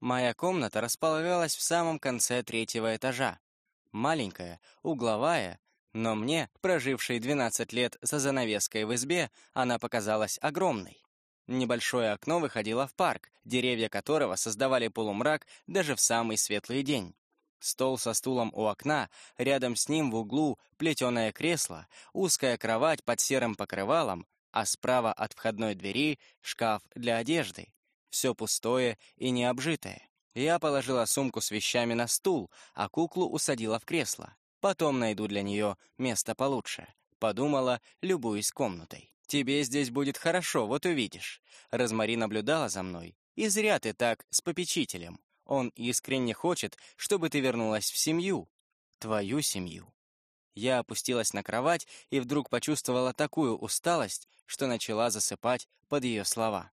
Моя комната располагалась в самом конце третьего этажа. Маленькая, угловая, но мне, прожившей 12 лет за занавеской в избе, она показалась огромной. Небольшое окно выходило в парк, деревья которого создавали полумрак даже в самый светлый день. Стол со стулом у окна, рядом с ним в углу плетеное кресло, узкая кровать под серым покрывалом, а справа от входной двери шкаф для одежды. Все пустое и необжитое. Я положила сумку с вещами на стул, а куклу усадила в кресло. Потом найду для нее место получше. Подумала, любуясь комнатой. «Тебе здесь будет хорошо, вот увидишь». Розмари наблюдала за мной. «И зря ты так, с попечителем. Он искренне хочет, чтобы ты вернулась в семью. Твою семью». Я опустилась на кровать и вдруг почувствовала такую усталость, что начала засыпать под ее слова.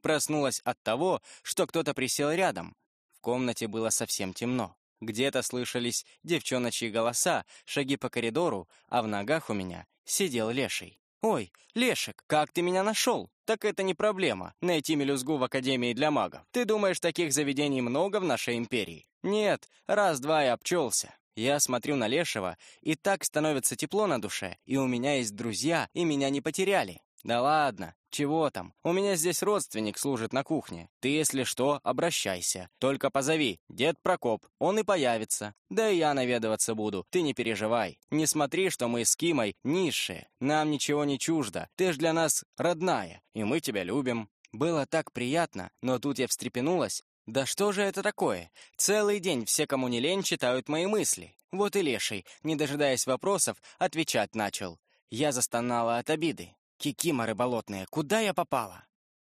Проснулась от того, что кто-то присел рядом. В комнате было совсем темно. Где-то слышались девчоночьи голоса, шаги по коридору, а в ногах у меня сидел леший. «Ой, Лешек, как ты меня нашел?» «Так это не проблема, найти мелюзгу в Академии для магов. Ты думаешь, таких заведений много в нашей империи?» «Нет, раз-два и обчелся. Я смотрю на Лешего, и так становится тепло на душе, и у меня есть друзья, и меня не потеряли. Да ладно, чего там? У меня здесь родственник служит на кухне. Ты, если что, обращайся. Только позови, дед Прокоп, он и появится. Да и я наведываться буду, ты не переживай. Не смотри, что мы с Кимой низшие. Нам ничего не чуждо. Ты ж для нас родная, и мы тебя любим. Было так приятно, но тут я встрепенулась. Да что же это такое? Целый день все, кому не лень, читают мои мысли. Вот и Леший, не дожидаясь вопросов, отвечать начал. Я застонала от обиды. Кикиморы болотные, куда я попала?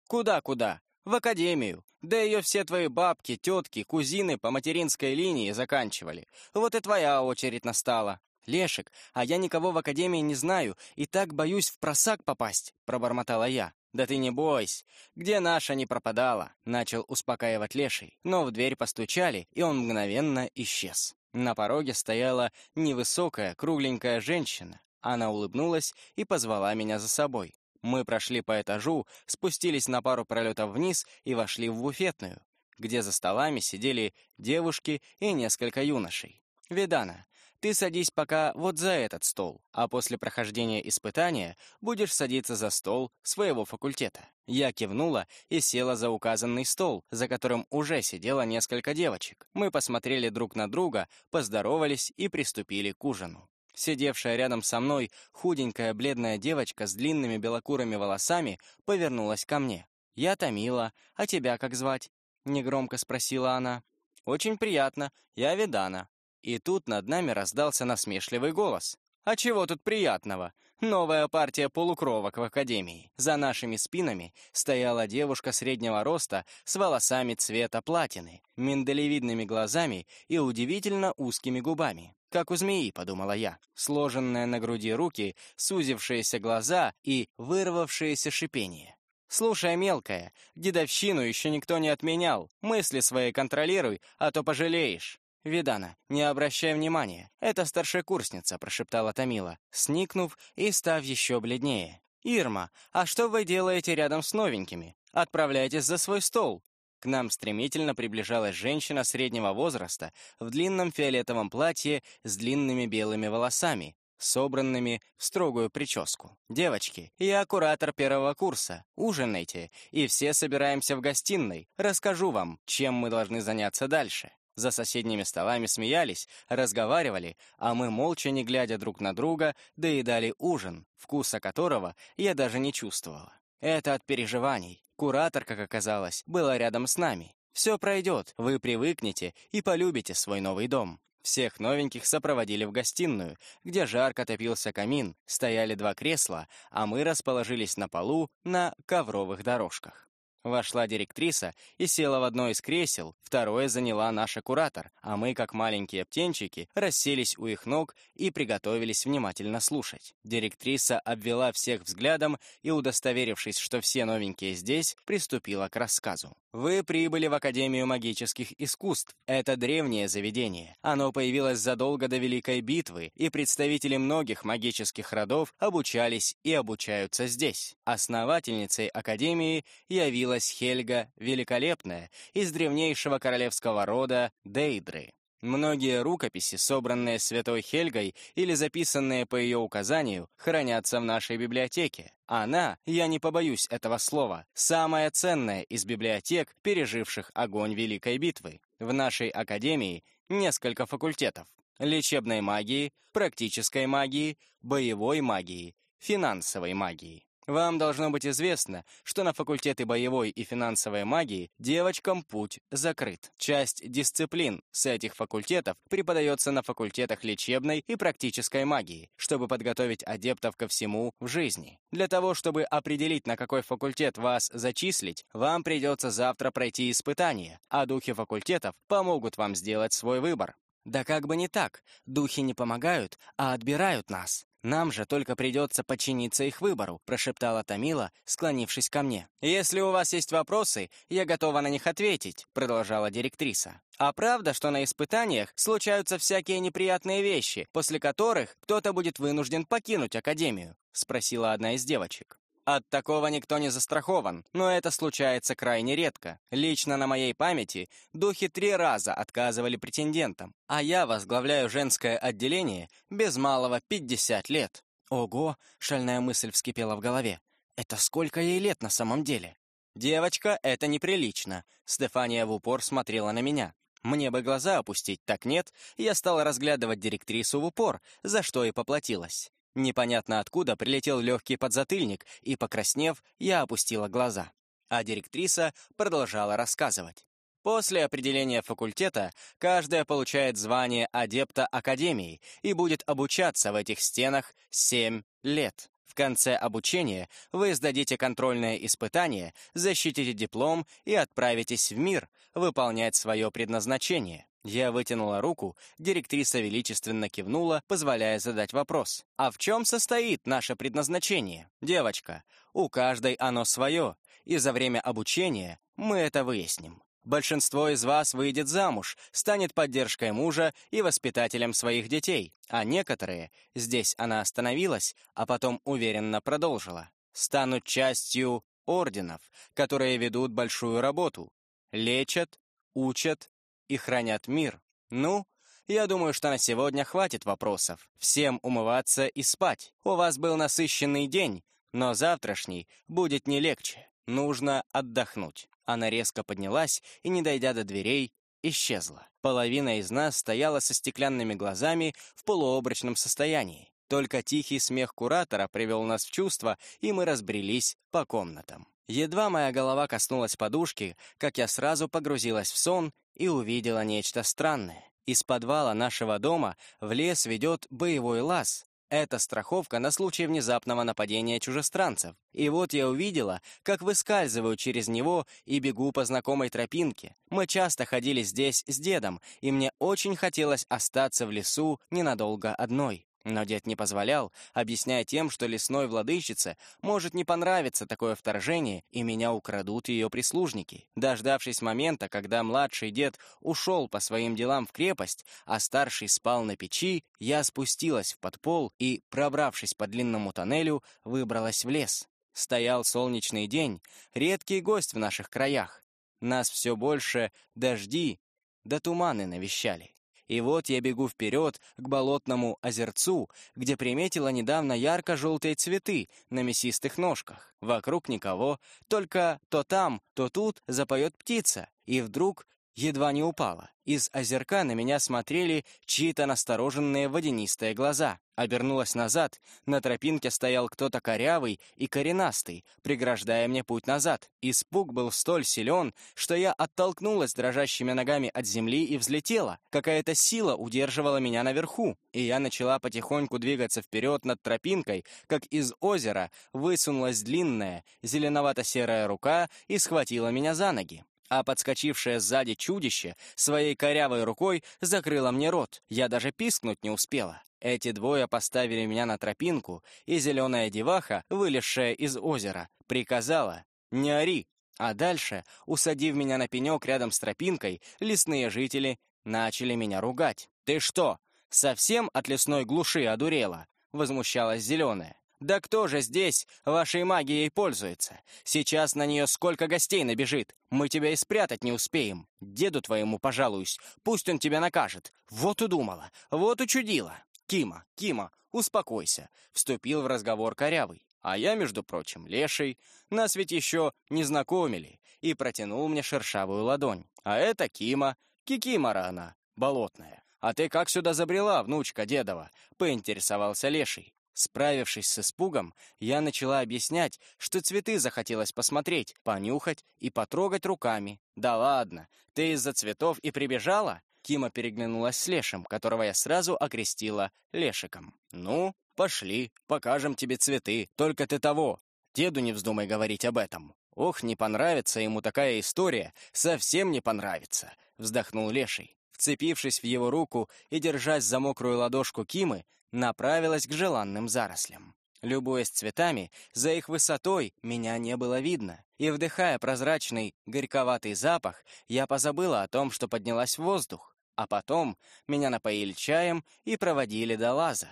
Куда-куда? В академию. Да ее все твои бабки, тетки, кузины по материнской линии заканчивали. Вот и твоя очередь настала. Лешек, а я никого в академии не знаю и так боюсь в просак попасть, пробормотала я. «Да ты не бойся. Где наша не пропадала?» — начал успокаивать Леший. Но в дверь постучали, и он мгновенно исчез. На пороге стояла невысокая, кругленькая женщина. Она улыбнулась и позвала меня за собой. Мы прошли по этажу, спустились на пару пролетов вниз и вошли в буфетную, где за столами сидели девушки и несколько юношей. «Видана, ты садись пока вот за этот стол, а после прохождения испытания будешь садиться за стол своего факультета». Я кивнула и села за указанный стол, за которым уже сидело несколько девочек. Мы посмотрели друг на друга, поздоровались и приступили к ужину. Сидевшая рядом со мной худенькая бледная девочка с длинными белокурыми волосами повернулась ко мне. «Я Томила, а тебя как звать?» — негромко спросила она. «Очень приятно, я Видана». И тут над нами раздался насмешливый голос. А чего тут приятного? Новая партия полукровок в академии. За нашими спинами стояла девушка среднего роста с волосами цвета платины, миндалевидными глазами и удивительно узкими губами. Как у змеи, подумала я. Сложенные на груди руки, сузившиеся глаза и вырвавшееся шипение. «Слушай, мелкая, дедовщину еще никто не отменял. Мысли свои контролируй, а то пожалеешь». «Видана, не обращай внимания. Это старшекурсница», — прошептала Томила, сникнув и став еще бледнее. «Ирма, а что вы делаете рядом с новенькими? Отправляйтесь за свой стол». К нам стремительно приближалась женщина среднего возраста в длинном фиолетовом платье с длинными белыми волосами, собранными в строгую прическу. «Девочки, я куратор первого курса. Ужинайте, и все собираемся в гостиной. Расскажу вам, чем мы должны заняться дальше». За соседними столами смеялись, разговаривали, а мы, молча не глядя друг на друга, доедали ужин, вкуса которого я даже не чувствовала. Это от переживаний. Куратор, как оказалось, была рядом с нами. Все пройдет, вы привыкнете и полюбите свой новый дом. Всех новеньких сопроводили в гостиную, где жарко топился камин, стояли два кресла, а мы расположились на полу на ковровых дорожках. Вошла директриса и села в одно из кресел, второе заняла наша куратор, а мы, как маленькие птенчики, расселись у их ног и приготовились внимательно слушать. Директриса обвела всех взглядом и, удостоверившись, что все новенькие здесь, приступила к рассказу. Вы прибыли в Академию магических искусств. Это древнее заведение. Оно появилось задолго до Великой битвы, и представители многих магических родов обучались и обучаются здесь. Основательницей Академии явилась Хельга Великолепная из древнейшего королевского рода Дейдры. Многие рукописи, собранные святой Хельгой или записанные по ее указанию, хранятся в нашей библиотеке. Она, я не побоюсь этого слова, самая ценная из библиотек, переживших огонь Великой битвы. В нашей академии несколько факультетов. Лечебной магии, практической магии, боевой магии, финансовой магии. Вам должно быть известно, что на факультеты боевой и финансовой магии девочкам путь закрыт. Часть дисциплин с этих факультетов преподается на факультетах лечебной и практической магии, чтобы подготовить адептов ко всему в жизни. Для того, чтобы определить, на какой факультет вас зачислить, вам придется завтра пройти испытание, а духи факультетов помогут вам сделать свой выбор. Да как бы не так, духи не помогают, а отбирают нас. «Нам же только придется подчиниться их выбору», — прошептала Томила, склонившись ко мне. «Если у вас есть вопросы, я готова на них ответить», — продолжала директриса. «А правда, что на испытаниях случаются всякие неприятные вещи, после которых кто-то будет вынужден покинуть Академию?» — спросила одна из девочек. От такого никто не застрахован, но это случается крайне редко. Лично на моей памяти духи три раза отказывали претендентам, а я возглавляю женское отделение без малого 50 лет. Ого, шальная мысль вскипела в голове. Это сколько ей лет на самом деле? Девочка, это неприлично. Стефания в упор смотрела на меня. Мне бы глаза опустить, так нет. Я стала разглядывать директрису в упор, за что и поплатилась. Непонятно откуда прилетел легкий подзатыльник, и, покраснев, я опустила глаза. А директриса продолжала рассказывать. После определения факультета каждая получает звание адепта Академии и будет обучаться в этих стенах 7 лет. В конце обучения вы сдадите контрольное испытание, защитите диплом и отправитесь в мир выполнять свое предназначение. Я вытянула руку, директриса величественно кивнула, позволяя задать вопрос. «А в чем состоит наше предназначение?» «Девочка, у каждой оно свое, и за время обучения мы это выясним. Большинство из вас выйдет замуж, станет поддержкой мужа и воспитателем своих детей, а некоторые, здесь она остановилась, а потом уверенно продолжила, станут частью орденов, которые ведут большую работу, лечат, учат, и хранят мир. Ну, я думаю, что на сегодня хватит вопросов. Всем умываться и спать. У вас был насыщенный день, но завтрашний будет не легче. Нужно отдохнуть. Она резко поднялась и, не дойдя до дверей, исчезла. Половина из нас стояла со стеклянными глазами в полуобрачном состоянии. Только тихий смех куратора привел нас в чувство, и мы разбрелись по комнатам. Едва моя голова коснулась подушки, как я сразу погрузилась в сон и увидела нечто странное. Из подвала нашего дома в лес ведет боевой лаз. Это страховка на случай внезапного нападения чужестранцев. И вот я увидела, как выскальзываю через него и бегу по знакомой тропинке. Мы часто ходили здесь с дедом, и мне очень хотелось остаться в лесу ненадолго одной. Но дед не позволял, объясняя тем, что лесной владычице может не понравиться такое вторжение, и меня украдут ее прислужники. Дождавшись момента, когда младший дед ушел по своим делам в крепость, а старший спал на печи, я спустилась в подпол и, пробравшись по длинному тоннелю, выбралась в лес. Стоял солнечный день, редкий гость в наших краях. Нас все больше дожди да туманы навещали. И вот я бегу вперед к болотному озерцу, где приметила недавно ярко-желтые цветы на мясистых ножках. Вокруг никого, только то там, то тут запоет птица. И вдруг едва не упала. Из озерка на меня смотрели чьи-то настороженные водянистые глаза. Обернулась назад, на тропинке стоял кто-то корявый и коренастый, преграждая мне путь назад. Испуг был столь силен, что я оттолкнулась дрожащими ногами от земли и взлетела. Какая-то сила удерживала меня наверху, и я начала потихоньку двигаться вперед над тропинкой, как из озера высунулась длинная, зеленовато-серая рука и схватила меня за ноги а подскочившее сзади чудище своей корявой рукой закрыло мне рот. Я даже пискнуть не успела. Эти двое поставили меня на тропинку, и зеленая деваха, вылезшая из озера, приказала «Не ори, А дальше, усадив меня на пенек рядом с тропинкой, лесные жители начали меня ругать. «Ты что, совсем от лесной глуши одурела?» — возмущалась Зеленая. «Да кто же здесь вашей магией пользуется? Сейчас на нее сколько гостей набежит. Мы тебя и спрятать не успеем. Деду твоему пожалуюсь, пусть он тебя накажет. Вот удумала, вот учудила». «Кима, Кима, успокойся», — вступил в разговор Корявый. А я, между прочим, леший. Нас ведь еще не знакомили. И протянул мне шершавую ладонь. А это Кима, Кикимора она, болотная. «А ты как сюда забрела, внучка дедова?» — поинтересовался леший. Справившись с испугом, я начала объяснять, что цветы захотелось посмотреть, понюхать и потрогать руками. «Да ладно, ты из-за цветов и прибежала?» Кима переглянулась с Лешем, которого я сразу окрестила Лешиком. «Ну, пошли, покажем тебе цветы, только ты того. Деду не вздумай говорить об этом». «Ох, не понравится ему такая история, совсем не понравится», — вздохнул Леший. Вцепившись в его руку и держась за мокрую ладошку Кимы, направилась к желанным зарослям. Любуясь цветами, за их высотой меня не было видно, и, вдыхая прозрачный, горьковатый запах, я позабыла о том, что поднялась в воздух, а потом меня напоили чаем и проводили до лаза.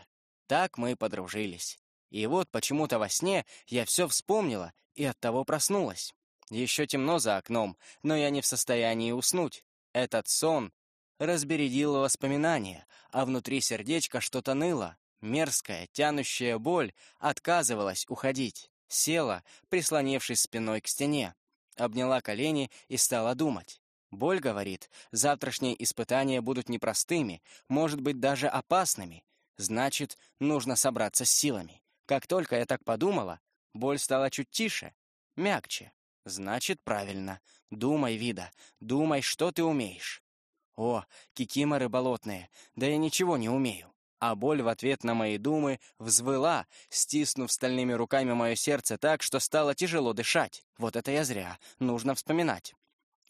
Так мы подружились. И вот почему-то во сне я все вспомнила и оттого проснулась. Еще темно за окном, но я не в состоянии уснуть. Этот сон разбередил воспоминания, а внутри сердечка что-то ныло. Мерзкая, тянущая боль отказывалась уходить. Села, прислонившись спиной к стене. Обняла колени и стала думать. Боль говорит, завтрашние испытания будут непростыми, может быть, даже опасными. Значит, нужно собраться с силами. Как только я так подумала, боль стала чуть тише, мягче. Значит, правильно. Думай, Вида, думай, что ты умеешь. О, кикиморы болотные, да я ничего не умею. А боль в ответ на мои думы взвыла, стиснув стальными руками мое сердце так, что стало тяжело дышать. Вот это я зря, нужно вспоминать.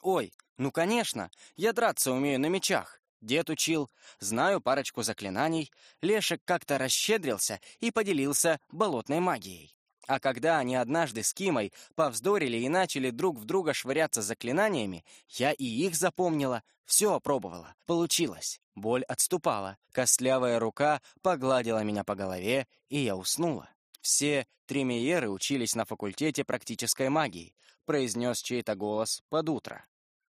Ой, ну конечно, я драться умею на мечах. Дед учил, знаю парочку заклинаний. Лешек как-то расщедрился и поделился болотной магией. А когда они однажды с Кимой повздорили и начали друг в друга швыряться заклинаниями, я и их запомнила, все опробовала. Получилось. Боль отступала. Костлявая рука погладила меня по голове, и я уснула. Все тремиеры учились на факультете практической магии, произнес чей-то голос под утро.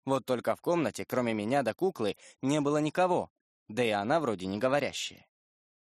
Вот только в комнате, кроме меня до куклы, не было никого, да и она вроде не говорящая.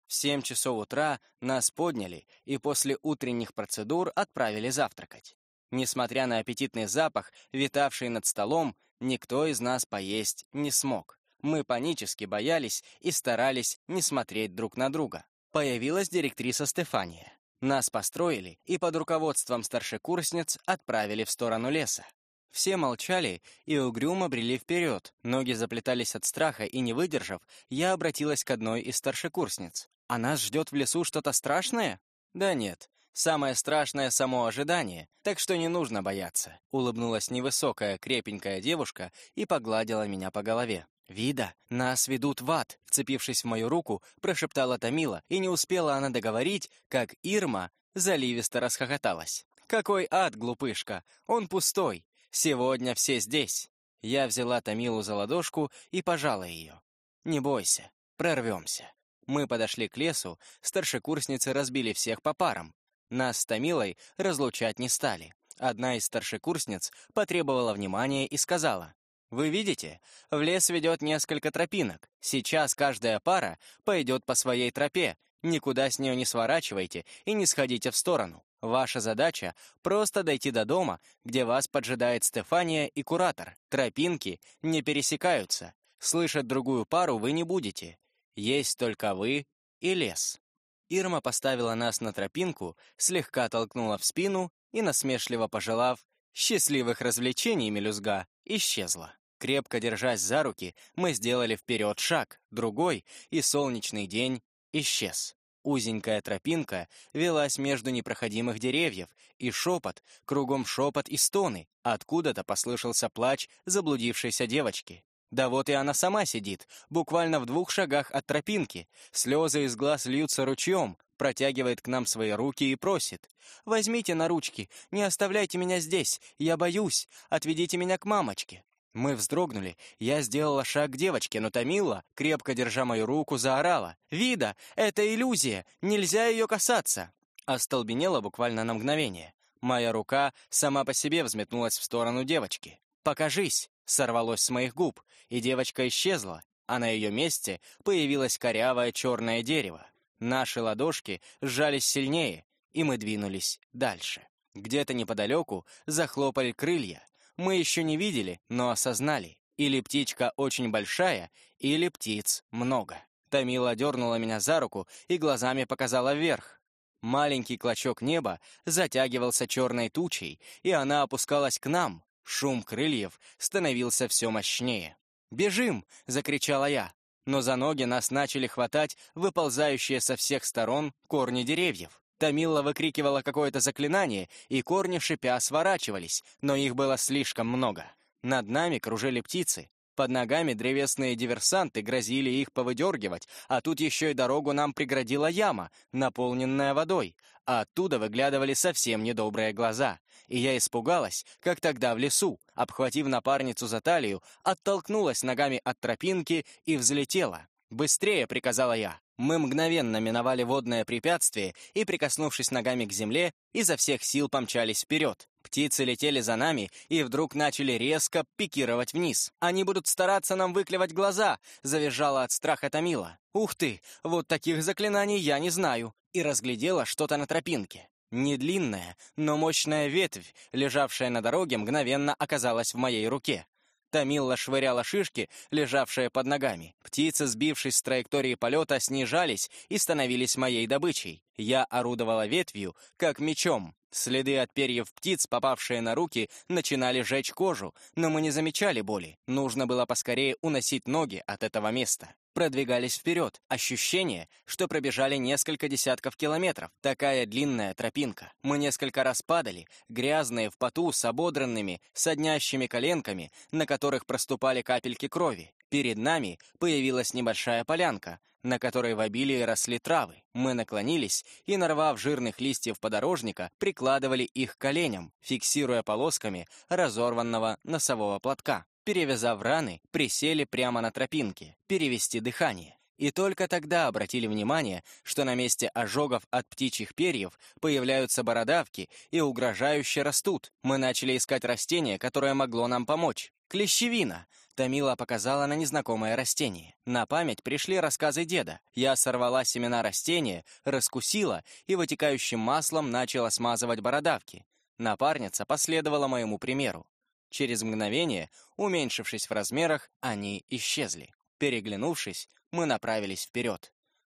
В семь часов утра нас подняли и после утренних процедур отправили завтракать. Несмотря на аппетитный запах, витавший над столом, никто из нас поесть не смог. Мы панически боялись и старались не смотреть друг на друга. Появилась директриса Стефания. Нас построили и под руководством старшекурсниц отправили в сторону леса. Все молчали и угрюмо брели вперед. Ноги заплетались от страха, и, не выдержав, я обратилась к одной из старшекурсниц. «А нас ждет в лесу что-то страшное?» «Да нет. Самое страшное — само ожидание, так что не нужно бояться», — улыбнулась невысокая, крепенькая девушка и погладила меня по голове. «Вида, нас ведут в ад!» Вцепившись в мою руку, прошептала Томила, и не успела она договорить, как Ирма заливисто расхохоталась. «Какой ад, глупышка! Он пустой! Сегодня все здесь!» Я взяла Томилу за ладошку и пожала ее. «Не бойся, прорвемся!» Мы подошли к лесу, старшекурсницы разбили всех по парам. Нас с Томилой разлучать не стали. Одна из старшекурсниц потребовала внимания и сказала, «Вы видите, в лес ведет несколько тропинок. Сейчас каждая пара пойдет по своей тропе. Никуда с нее не сворачивайте и не сходите в сторону. Ваша задача — просто дойти до дома, где вас поджидает Стефания и куратор. Тропинки не пересекаются. Слышать другую пару вы не будете. Есть только вы и лес». Ирма поставила нас на тропинку, слегка толкнула в спину и, насмешливо пожелав «счастливых развлечений, мелюзга», исчезла. Крепко держась за руки, мы сделали вперед шаг, другой, и солнечный день исчез. Узенькая тропинка велась между непроходимых деревьев, и шепот, кругом шепот и стоны. Откуда-то послышался плач заблудившейся девочки. Да вот и она сама сидит, буквально в двух шагах от тропинки. Слезы из глаз льются ручьем, протягивает к нам свои руки и просит. «Возьмите на ручки, не оставляйте меня здесь, я боюсь, отведите меня к мамочке». Мы вздрогнули, я сделала шаг к девочке, но Томила, крепко держа мою руку, заорала. «Вида, это иллюзия, нельзя ее касаться!» Остолбенела буквально на мгновение. Моя рука сама по себе взметнулась в сторону девочки. «Покажись!» — сорвалось с моих губ, и девочка исчезла, а на ее месте появилось корявое черное дерево. Наши ладошки сжались сильнее, и мы двинулись дальше. Где-то неподалеку захлопали крылья. Мы еще не видели, но осознали. Или птичка очень большая, или птиц много. Тамила дернула меня за руку и глазами показала вверх. Маленький клочок неба затягивался черной тучей, и она опускалась к нам. Шум крыльев становился все мощнее. «Бежим!» — закричала я но за ноги нас начали хватать выползающие со всех сторон корни деревьев. Тамила выкрикивала какое-то заклинание, и корни шипя сворачивались, но их было слишком много. Над нами кружили птицы. Под ногами древесные диверсанты грозили их повыдергивать, а тут еще и дорогу нам преградила яма, наполненная водой, а оттуда выглядывали совсем недобрые глаза и я испугалась, как тогда в лесу, обхватив напарницу за талию, оттолкнулась ногами от тропинки и взлетела. «Быстрее!» — приказала я. Мы мгновенно миновали водное препятствие и, прикоснувшись ногами к земле, изо всех сил помчались вперед. Птицы летели за нами и вдруг начали резко пикировать вниз. «Они будут стараться нам выклевать глаза!» — завизжала от страха Томила. «Ух ты! Вот таких заклинаний я не знаю!» И разглядела что-то на тропинке. Недлинная, но мощная ветвь, лежавшая на дороге, мгновенно оказалась в моей руке. Тамилла швыряла шишки, лежавшие под ногами. Птицы, сбившись с траектории полета, снижались и становились моей добычей. Я орудовала ветвью, как мечом. Следы от перьев птиц, попавшие на руки, начинали жечь кожу, но мы не замечали боли. Нужно было поскорее уносить ноги от этого места продвигались вперед. Ощущение, что пробежали несколько десятков километров. Такая длинная тропинка. Мы несколько раз падали, грязные, в поту, с ободранными, соднящими коленками, на которых проступали капельки крови. Перед нами появилась небольшая полянка, на которой в обилии росли травы. Мы наклонились и, нарвав жирных листьев подорожника, прикладывали их к коленям, фиксируя полосками разорванного носового платка перевязав раны, присели прямо на тропинке, перевести дыхание. И только тогда обратили внимание, что на месте ожогов от птичьих перьев появляются бородавки и угрожающе растут. Мы начали искать растение, которое могло нам помочь. Клещевина. Тамила показала на незнакомое растение. На память пришли рассказы деда. Я сорвала семена растения, раскусила и вытекающим маслом начала смазывать бородавки. Напарница последовала моему примеру. Через мгновение, уменьшившись в размерах, они исчезли. Переглянувшись, мы направились вперед.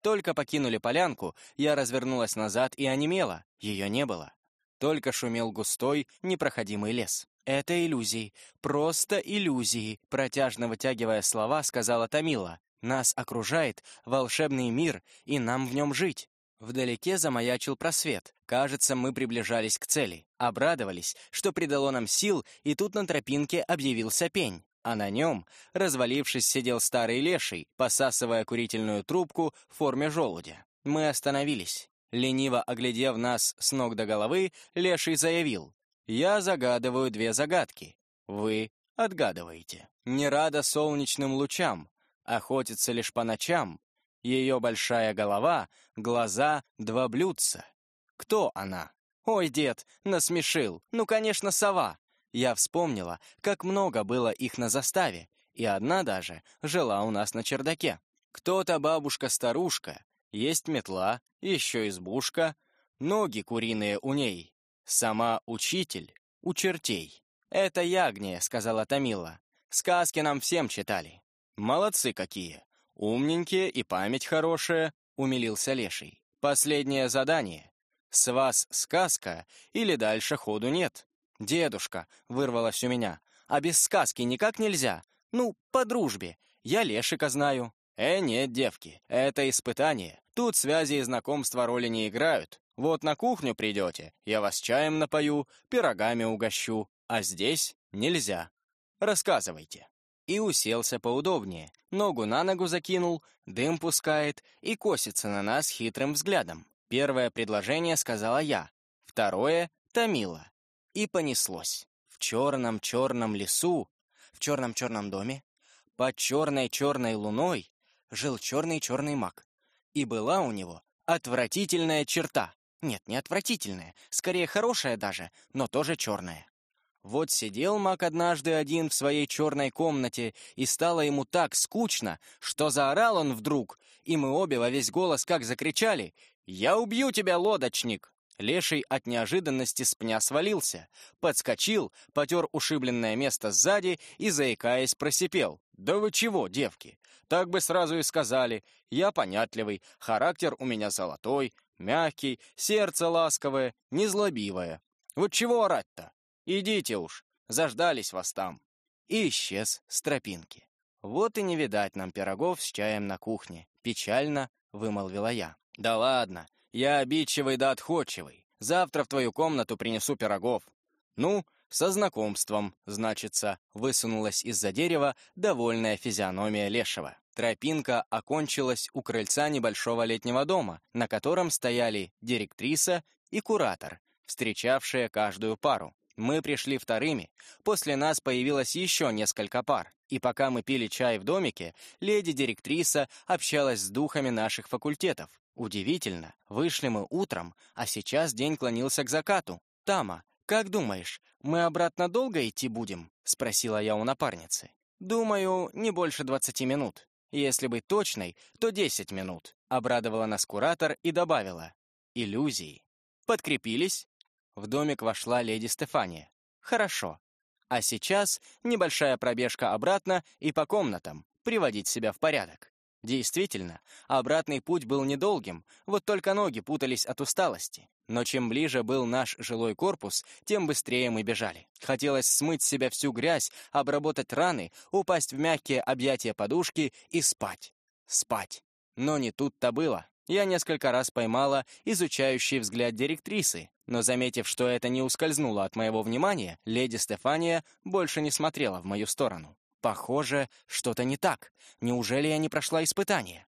Только покинули полянку, я развернулась назад и онемела. Ее не было. Только шумел густой, непроходимый лес. «Это иллюзии, просто иллюзии», протяжно вытягивая слова, сказала Тамила. «Нас окружает волшебный мир, и нам в нем жить». Вдалеке замаячил просвет. Кажется, мы приближались к цели. Обрадовались, что придало нам сил, и тут на тропинке объявился пень. А на нем, развалившись, сидел старый леший, посасывая курительную трубку в форме желудя. Мы остановились. Лениво оглядев нас с ног до головы, леший заявил. «Я загадываю две загадки. Вы отгадываете. Не рада солнечным лучам, охотится лишь по ночам, ее большая голова, глаза, два блюдца. Кто она? Ой, дед, насмешил. Ну, конечно, сова. Я вспомнила, как много было их на заставе, и одна даже жила у нас на чердаке. Кто-то бабушка-старушка, есть метла, еще избушка, ноги куриные у ней. Сама учитель у чертей. «Это ягния», — сказала Томила. «Сказки нам всем читали». «Молодцы какие! «Умненькие и память хорошая», — умилился Леший. «Последнее задание. С вас сказка или дальше ходу нет?» «Дедушка», — вырвалось у меня, — «а без сказки никак нельзя. Ну, по дружбе. Я Лешика знаю». «Э, нет, девки, это испытание. Тут связи и знакомства роли не играют. Вот на кухню придете, я вас чаем напою, пирогами угощу, а здесь нельзя. Рассказывайте». И уселся поудобнее, ногу на ногу закинул, дым пускает и косится на нас хитрым взглядом. Первое предложение сказала я, второе — томила. И понеслось. В черном-черном лесу, в черном-черном доме, под черной-черной луной жил черный-черный маг. И была у него отвратительная черта. Нет, не отвратительная, скорее хорошая даже, но тоже черная. Вот сидел маг однажды один в своей черной комнате, и стало ему так скучно, что заорал он вдруг, и мы обе во весь голос как закричали «Я убью тебя, лодочник!» Леший от неожиданности с пня свалился, подскочил, потер ушибленное место сзади и, заикаясь, просипел. «Да вы чего, девки? Так бы сразу и сказали. Я понятливый, характер у меня золотой, мягкий, сердце ласковое, незлобивое. Вот чего орать-то? Идите уж, заждались вас там». И исчез с тропинки. «Вот и не видать нам пирогов с чаем на кухне», — печально вымолвила я. «Да ладно, я обидчивый да отходчивый. Завтра в твою комнату принесу пирогов. Ну, со знакомством, значится, высунулась из-за дерева довольная физиономия Лешего. Тропинка окончилась у крыльца небольшого летнего дома, на котором стояли директриса и куратор, встречавшие каждую пару. Мы пришли вторыми, после нас появилось еще несколько пар, и пока мы пили чай в домике, леди-директриса общалась с духами наших факультетов, Удивительно, вышли мы утром, а сейчас день клонился к закату. «Тама, как думаешь, мы обратно долго идти будем?» — спросила я у напарницы. «Думаю, не больше двадцати минут. Если быть точной, то десять минут», — обрадовала нас куратор и добавила. «Иллюзии». «Подкрепились?» В домик вошла леди Стефания. «Хорошо. А сейчас небольшая пробежка обратно и по комнатам, приводить себя в порядок». Действительно, обратный путь был недолгим, вот только ноги путались от усталости. Но чем ближе был наш жилой корпус, тем быстрее мы бежали. Хотелось смыть с себя всю грязь, обработать раны, упасть в мягкие объятия подушки и спать. Спать. Но не тут-то было. Я несколько раз поймала изучающий взгляд директрисы, но, заметив, что это не ускользнуло от моего внимания, леди Стефания больше не смотрела в мою сторону. Похоже, что-то не так. Неужели я не прошла испытание?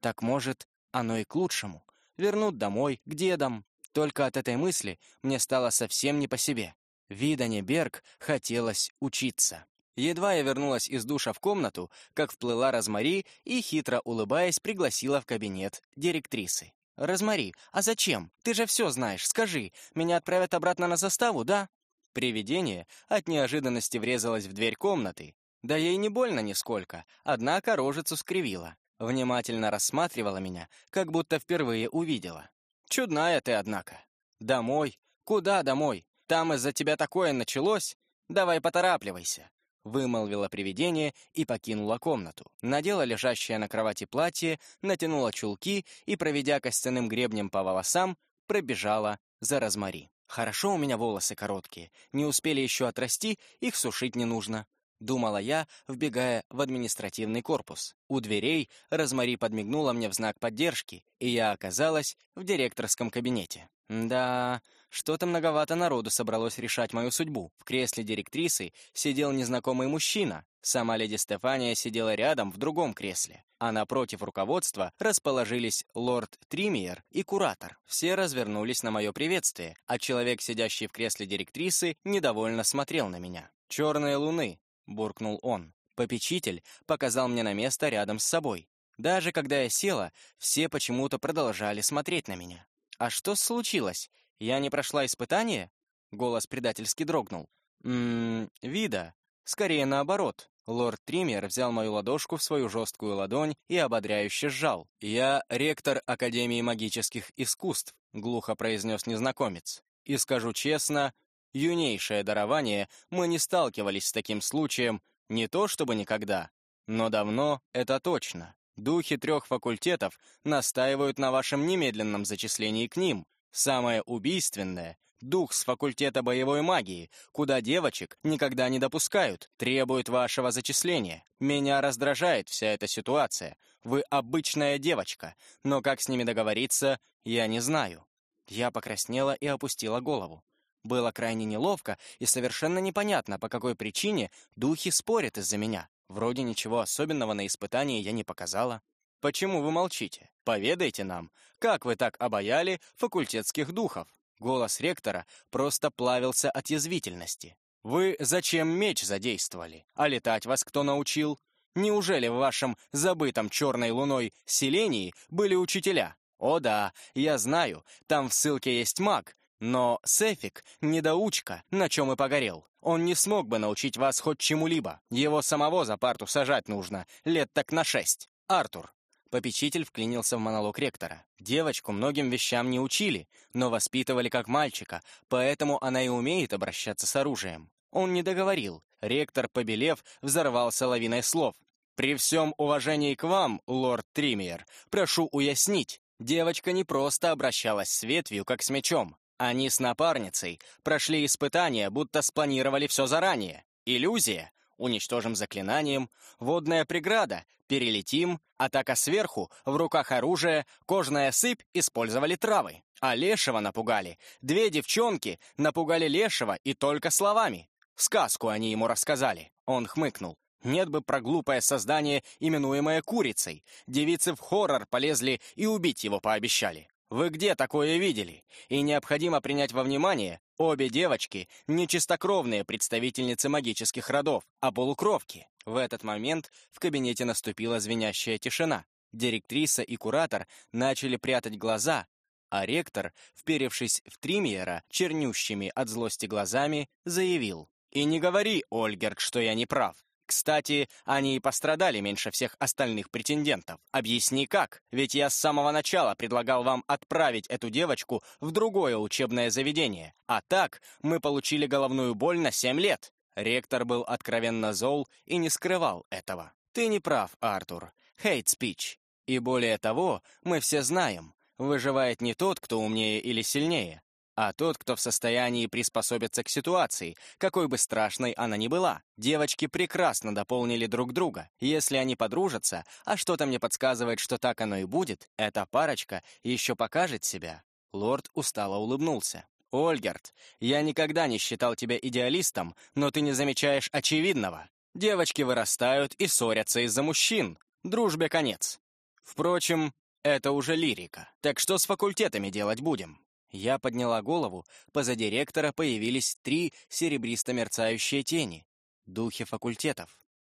Так может, оно и к лучшему. Вернут домой, к дедам. Только от этой мысли мне стало совсем не по себе. Видане Берг хотелось учиться. Едва я вернулась из душа в комнату, как вплыла Розмари и, хитро улыбаясь, пригласила в кабинет директрисы. «Розмари, а зачем? Ты же все знаешь. Скажи, меня отправят обратно на заставу, да?» Привидение от неожиданности врезалось в дверь комнаты, да ей не больно нисколько, однако рожицу скривила. Внимательно рассматривала меня, как будто впервые увидела. Чудная ты, однако. Домой? Куда домой? Там из-за тебя такое началось? Давай поторапливайся. Вымолвила привидение и покинула комнату. Надела лежащее на кровати платье, натянула чулки и, проведя костяным гребнем по волосам, пробежала за розмари. Хорошо у меня волосы короткие, не успели еще отрасти, их сушить не нужно. Думала я, вбегая в административный корпус. У дверей Розмари подмигнула мне в знак поддержки, и я оказалась в директорском кабинете. Да, что-то многовато народу собралось решать мою судьбу. В кресле директрисы сидел незнакомый мужчина. Сама леди Стефания сидела рядом в другом кресле, а напротив руководства расположились лорд Тримиер и куратор. Все развернулись на мое приветствие, а человек, сидящий в кресле директрисы, недовольно смотрел на меня. «Черные луны», буркнул он. Попечитель показал мне на место рядом с собой. Даже когда я села, все почему-то продолжали смотреть на меня. «А что случилось? Я не прошла испытание?» Голос предательски дрогнул. «Ммм, вида. Скорее наоборот». Лорд Триммер взял мою ладошку в свою жесткую ладонь и ободряюще сжал. «Я ректор Академии магических искусств», — глухо произнес незнакомец. «И скажу честно, юнейшее дарование, мы не сталкивались с таким случаем не то чтобы никогда, но давно это точно. Духи трех факультетов настаивают на вашем немедленном зачислении к ним. Самое убийственное — дух с факультета боевой магии, куда девочек никогда не допускают, требует вашего зачисления. Меня раздражает вся эта ситуация. Вы обычная девочка, но как с ними договориться, я не знаю. Я покраснела и опустила голову. Было крайне неловко и совершенно непонятно, по какой причине духи спорят из-за меня. Вроде ничего особенного на испытании я не показала. Почему вы молчите? Поведайте нам, как вы так обаяли факультетских духов? Голос ректора просто плавился от язвительности. Вы зачем меч задействовали? А летать вас кто научил? Неужели в вашем забытом черной луной селении были учителя? О да, я знаю, там в ссылке есть маг, но Сефик — недоучка, на чем и погорел. Он не смог бы научить вас хоть чему-либо. Его самого за парту сажать нужно, лет так на шесть. Артур, Попечитель вклинился в монолог ректора. Девочку многим вещам не учили, но воспитывали как мальчика, поэтому она и умеет обращаться с оружием. Он не договорил. Ректор, побелев, взорвался лавиной слов. «При всем уважении к вам, лорд Триммер, прошу уяснить, девочка не просто обращалась с ветвью, как с мечом. Они с напарницей прошли испытания, будто спланировали все заранее. Иллюзия, уничтожим заклинанием, водная преграда, перелетим, атака сверху, в руках оружие, кожная сыпь, использовали травы. А Лешего напугали. Две девчонки напугали Лешего и только словами. Сказку они ему рассказали. Он хмыкнул. Нет бы про глупое создание, именуемое курицей. Девицы в хоррор полезли и убить его пообещали. Вы где такое видели? И необходимо принять во внимание, обе девочки — не чистокровные представительницы магических родов, а полукровки. В этот момент в кабинете наступила звенящая тишина. Директриса и куратор начали прятать глаза, а ректор, вперевшись в Тримьера чернющими от злости глазами, заявил. «И не говори, Ольгерт, что я не прав. Кстати, они и пострадали меньше всех остальных претендентов. Объясни как, ведь я с самого начала предлагал вам отправить эту девочку в другое учебное заведение. А так мы получили головную боль на семь лет. Ректор был откровенно зол и не скрывал этого. Ты не прав, Артур. Хейт спич. И более того, мы все знаем, выживает не тот, кто умнее или сильнее, а тот, кто в состоянии приспособиться к ситуации, какой бы страшной она ни была. Девочки прекрасно дополнили друг друга. Если они подружатся, а что-то мне подсказывает, что так оно и будет, эта парочка еще покажет себя. Лорд устало улыбнулся. «Ольгерт, я никогда не считал тебя идеалистом, но ты не замечаешь очевидного. Девочки вырастают и ссорятся из-за мужчин. Дружбе конец. Впрочем, это уже лирика. Так что с факультетами делать будем?» Я подняла голову, позади ректора появились три серебристо-мерцающие тени — духи факультетов.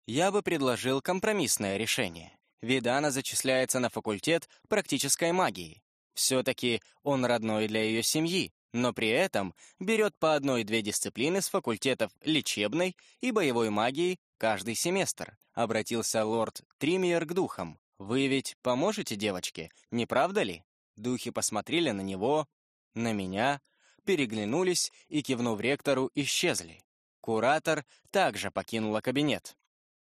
Я бы предложил компромиссное решение. Видана зачисляется на факультет практической магии. Все-таки он родной для ее семьи, но при этом берет по одной-две дисциплины с факультетов лечебной и боевой магии каждый семестр. Обратился лорд Тримиер к духам. «Вы ведь поможете девочке, не правда ли?» Духи посмотрели на него, на меня, переглянулись и, кивнув ректору, исчезли. Куратор также покинула кабинет.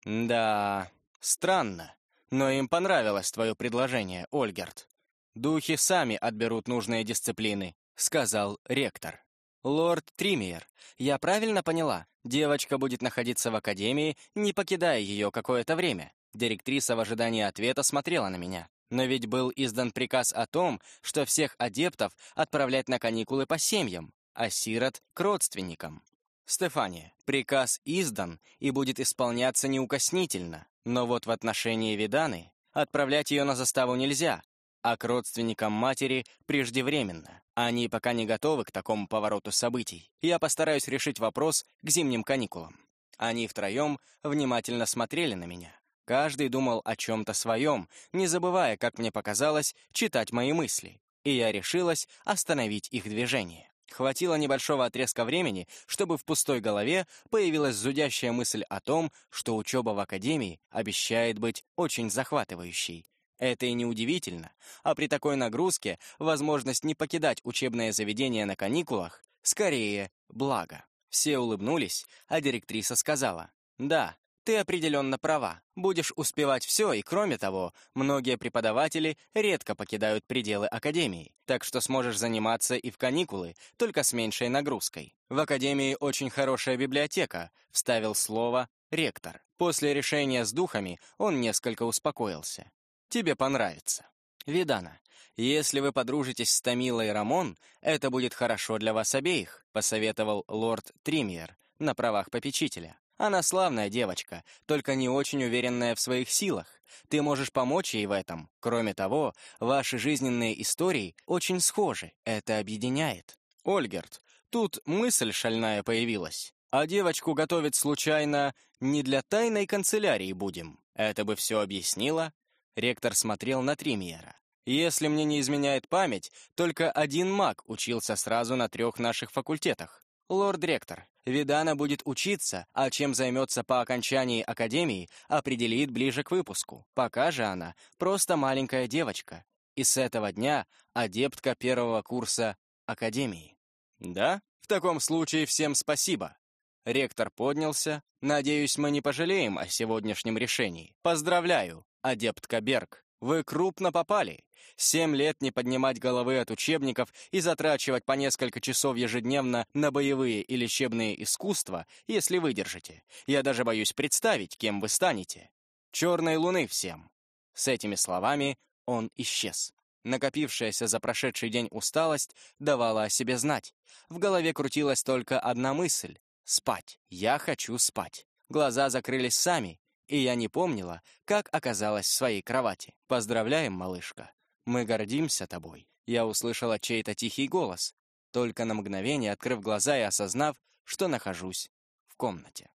«Да, странно, но им понравилось твое предложение, Ольгерт. Духи сами отберут нужные дисциплины», — сказал ректор. «Лорд Тримиер, я правильно поняла? Девочка будет находиться в академии, не покидая ее какое-то время». Директриса в ожидании ответа смотрела на меня. Но ведь был издан приказ о том, что всех адептов отправлять на каникулы по семьям, а сирот — к родственникам. Стефания, приказ издан и будет исполняться неукоснительно, но вот в отношении Виданы отправлять ее на заставу нельзя, а к родственникам матери преждевременно. Они пока не готовы к такому повороту событий. Я постараюсь решить вопрос к зимним каникулам. Они втроем внимательно смотрели на меня. Каждый думал о чем-то своем, не забывая, как мне показалось, читать мои мысли. И я решилась остановить их движение. Хватило небольшого отрезка времени, чтобы в пустой голове появилась зудящая мысль о том, что учеба в академии обещает быть очень захватывающей. Это и неудивительно, а при такой нагрузке возможность не покидать учебное заведение на каникулах скорее благо. Все улыбнулись, а директриса сказала, «Да, ты определенно права. Будешь успевать все, и кроме того, многие преподаватели редко покидают пределы академии, так что сможешь заниматься и в каникулы, только с меньшей нагрузкой. В академии очень хорошая библиотека, вставил слово ректор. После решения с духами он несколько успокоился. Тебе понравится. Видана, если вы подружитесь с Томилой и Рамон, это будет хорошо для вас обеих, посоветовал лорд Тримьер на правах попечителя. Она славная девочка, только не очень уверенная в своих силах. Ты можешь помочь ей в этом. Кроме того, ваши жизненные истории очень схожи. Это объединяет. Ольгерт, тут мысль шальная появилась. А девочку готовить случайно не для тайной канцелярии будем. Это бы все объяснило. Ректор смотрел на Тримиера. Если мне не изменяет память, только один маг учился сразу на трех наших факультетах. Лорд-ректор, Видана будет учиться, а чем займется по окончании академии, определит ближе к выпуску. Пока же она просто маленькая девочка. И с этого дня адептка первого курса академии. Да? В таком случае всем спасибо. Ректор поднялся. Надеюсь, мы не пожалеем о сегодняшнем решении. Поздравляю, адептка Берг. Вы крупно попали. Семь лет не поднимать головы от учебников и затрачивать по несколько часов ежедневно на боевые и лечебные искусства, если выдержите. Я даже боюсь представить, кем вы станете. Черной луны всем. С этими словами он исчез. Накопившаяся за прошедший день усталость давала о себе знать. В голове крутилась только одна мысль — спать. Я хочу спать. Глаза закрылись сами, и я не помнила, как оказалась в своей кровати. «Поздравляем, малышка. Мы гордимся тобой». Я услышала чей-то тихий голос, только на мгновение открыв глаза и осознав, что нахожусь в комнате.